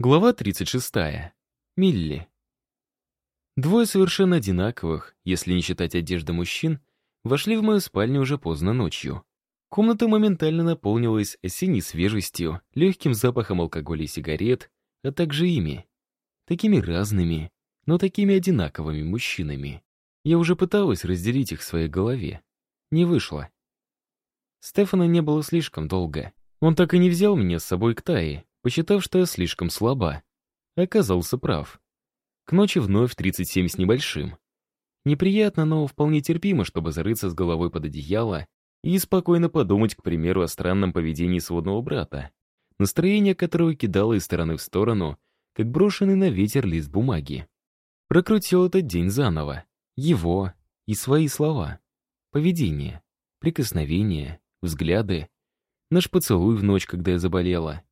Глава 36. Милли. Двое совершенно одинаковых, если не считать одежды мужчин, вошли в мою спальню уже поздно ночью. Комната моментально наполнилась осенней свежестью, легким запахом алкоголя и сигарет, а также ими. Такими разными, но такими одинаковыми мужчинами. Я уже пыталась разделить их в своей голове. Не вышло. Стефана не было слишком долго. Он так и не взял меня с собой к Тае, посчитав, что я слишком слаба. Оказался прав. К ночи вновь 37 с небольшим. Неприятно, но вполне терпимо, чтобы зарыться с головой под одеяло и спокойно подумать, к примеру, о странном поведении сводного брата, настроение которого кидало из стороны в сторону, как брошенный на ветер лист бумаги. Прокрутил этот день заново. Его и свои слова. Поведение, прикосновения, взгляды. Наш поцелуй в ночь, когда я заболела.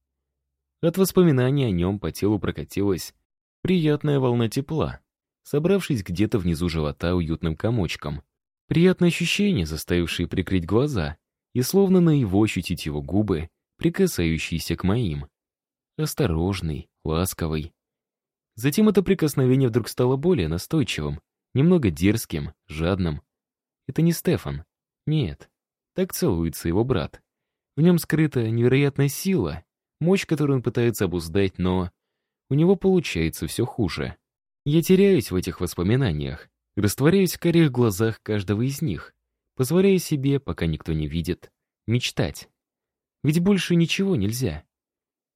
От воспоминаний о нем по телу прокатилась приятная волна тепла, собравшись где-то внизу живота уютным комочком. Приятное ощущение, заставившее прикрыть глаза, и словно на его ощутить его губы, прикасающиеся к моим. Осторожный, ласковый. Затем это прикосновение вдруг стало более настойчивым, немного дерзким, жадным. Это не Стефан. Нет. Так целуется его брат. В нем скрыта невероятная сила, мощь, которую он пытается обуздать, но у него получается все хуже. Я теряюсь в этих воспоминаниях, растворяюсь в карих глазах каждого из них, позволяя себе, пока никто не видит, мечтать. Ведь больше ничего нельзя.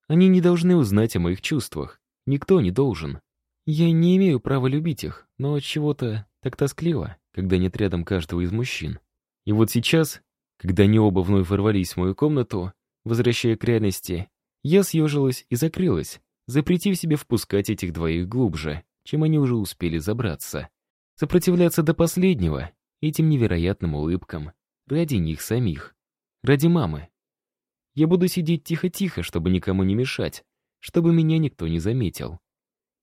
Они не должны узнать о моих чувствах. Никто не должен. Я не имею права любить их, но от чего-то так тоскливо, когда нет рядом каждого из мужчин. И вот сейчас, когда они оба вновь ворвались в мою комнату, возвращая к реальности, я съежилась и закрылась, запретив себе впускать этих двоих глубже, чем они уже успели забраться. Сопротивляться до последнего, этим невероятным улыбкам, ради них самих, ради мамы. Я буду сидеть тихо-тихо, чтобы никому не мешать, чтобы меня никто не заметил.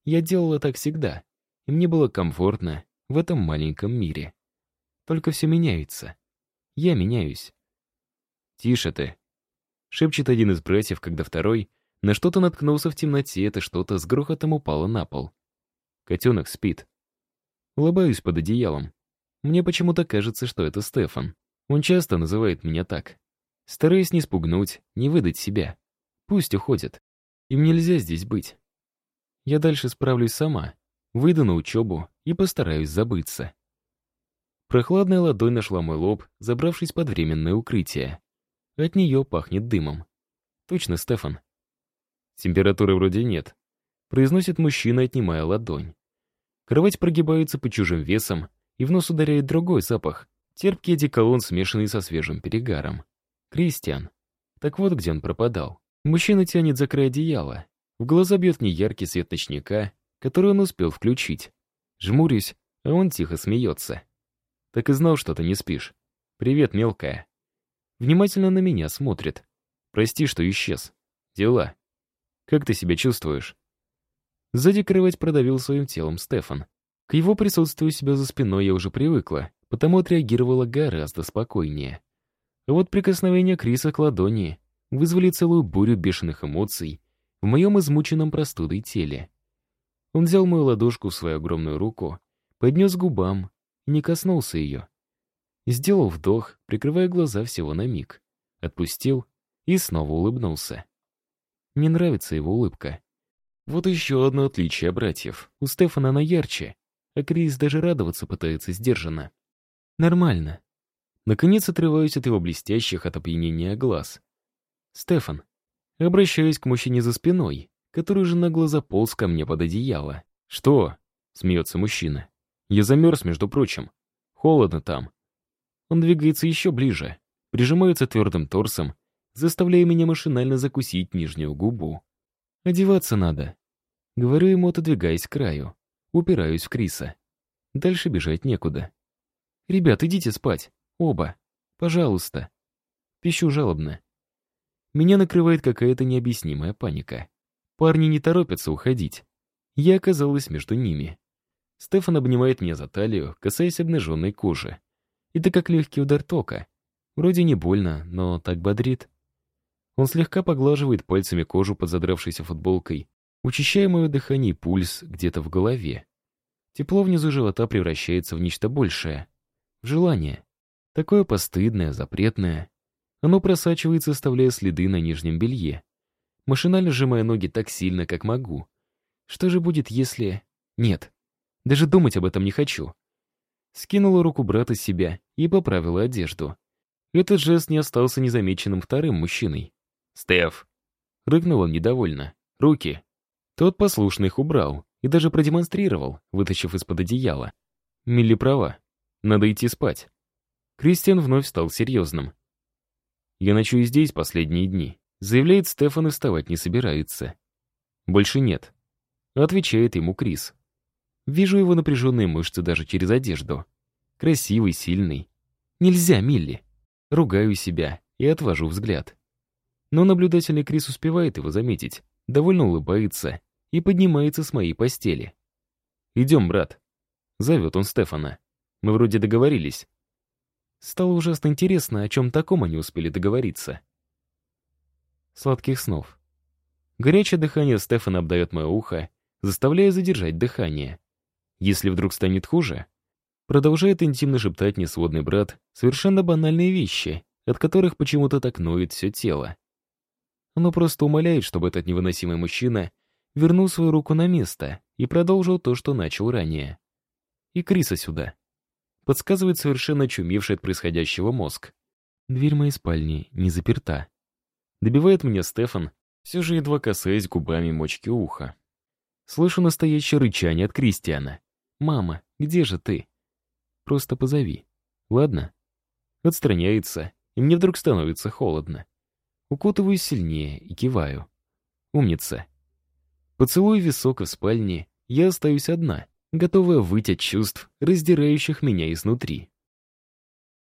Я делала так всегда, и мне было комфортно в этом маленьком мире. Только все меняется. Я меняюсь. «Тише ты», Шепчет один из братьев, когда второй на что-то наткнулся в темноте, это что-то с грохотом упало на пол. Котенок спит. Улыбаюсь под одеялом. Мне почему-то кажется, что это Стефан. Он часто называет меня так. Стараюсь не спугнуть, не выдать себя. Пусть уходит. Им нельзя здесь быть. Я дальше справлюсь сама. Выйду на учебу и постараюсь забыться. Прохладная ладонь нашла мой лоб, забравшись под временное укрытие. От нее пахнет дымом. Точно, Стефан. Температуры вроде нет. Произносит мужчина, отнимая ладонь. Кровать прогибается под чужим весом, и в нос ударяет другой запах. Терпкий одеколон, смешанный со свежим перегаром. Кристиан. Так вот, где он пропадал. Мужчина тянет за край одеяла. В глаза бьет неяркий свет ночника, который он успел включить. Жмурюсь, а он тихо смеется. Так и знал, что ты не спишь. «Привет, мелкая». Внимательно на меня смотрит. Прости, что исчез. Дела. Как ты себя чувствуешь? Сзади кровать продавил своим телом Стефан. К его присутствию себя за спиной я уже привыкла, потому отреагировала гораздо спокойнее. А вот прикосновение Криса к ладони вызвали целую бурю бешеных эмоций в моем измученном простудой теле. Он взял мою ладошку в свою огромную руку, поднес к губам и не коснулся ее. Сделал вдох, прикрывая глаза всего на миг. Отпустил и снова улыбнулся. Мне нравится его улыбка. Вот еще одно отличие братьев. У Стефана она ярче, а Крис даже радоваться пытается сдержанно. Нормально. Наконец отрываюсь от его блестящих от опьянения глаз. Стефан. Обращаюсь к мужчине за спиной, который уже нагло заполз ко мне под одеяло. «Что?» — смеется мужчина. «Я замерз, между прочим. Холодно там. Он двигается еще ближе, прижимается твердым торсом, заставляя меня машинально закусить нижнюю губу. «Одеваться надо», — говорю ему, отодвигаясь к краю. Упираюсь в Криса. Дальше бежать некуда. «Ребят, идите спать. Оба. Пожалуйста». Пищу жалобно. Меня накрывает какая-то необъяснимая паника. Парни не торопятся уходить. Я оказалась между ними. Стефан обнимает меня за талию, касаясь обнаженной кожи. Это как легкий удар тока. Вроде не больно, но так бодрит. Он слегка поглаживает пальцами кожу под задравшейся футболкой, Учащая мое дыхание и пульс где-то в голове. Тепло внизу живота превращается в нечто большее. В желание. Такое постыдное, запретное. Оно просачивается, оставляя следы на нижнем белье. Машинально сжимая ноги так сильно, как могу. Что же будет, если... Нет. Даже думать об этом не хочу. Скинула руку брата с себя и поправила одежду. Этот жест не остался незамеченным вторым мужчиной. «Стеф!» — рыкнул он недовольно. «Руки!» Тот послушно их убрал и даже продемонстрировал, вытащив из-под одеяла. Милли права. Надо идти спать. Кристиан вновь стал серьезным. «Я ночую здесь последние дни», — заявляет Стефан и вставать не собирается. «Больше нет», — отвечает ему Крис. Вижу его напряженные мышцы даже через одежду. Красивый, сильный. «Нельзя, Милли!» Ругаю себя и отвожу взгляд. Но наблюдательный Крис успевает его заметить, довольно улыбается и поднимается с моей постели. «Идем, брат», — зовет он Стефана. «Мы вроде договорились». Стало ужасно интересно, о чем таком они успели договориться. Сладких снов. Горячее дыхание Стефана обдает мое ухо, заставляя задержать дыхание. Если вдруг станет хуже, продолжает интимно шептать несводный брат совершенно банальные вещи, от которых почему-то так ноет все тело. Оно просто умоляет, чтобы этот невыносимый мужчина вернул свою руку на место и продолжил то, что начал ранее. И Криса сюда. Подсказывает совершенно очумевший от происходящего мозг. Дверь моей спальни не заперта. Добивает меня Стефан, все же едва касаясь губами мочки уха. Слышу настоящее рычание от Кристиана. «Мама, где же ты?» «Просто позови. Ладно?» Отстраняется, и мне вдруг становится холодно. Укутываюсь сильнее и киваю. Умница. Поцелуй висок в спальне, я остаюсь одна, готовая выйти от чувств, раздирающих меня изнутри.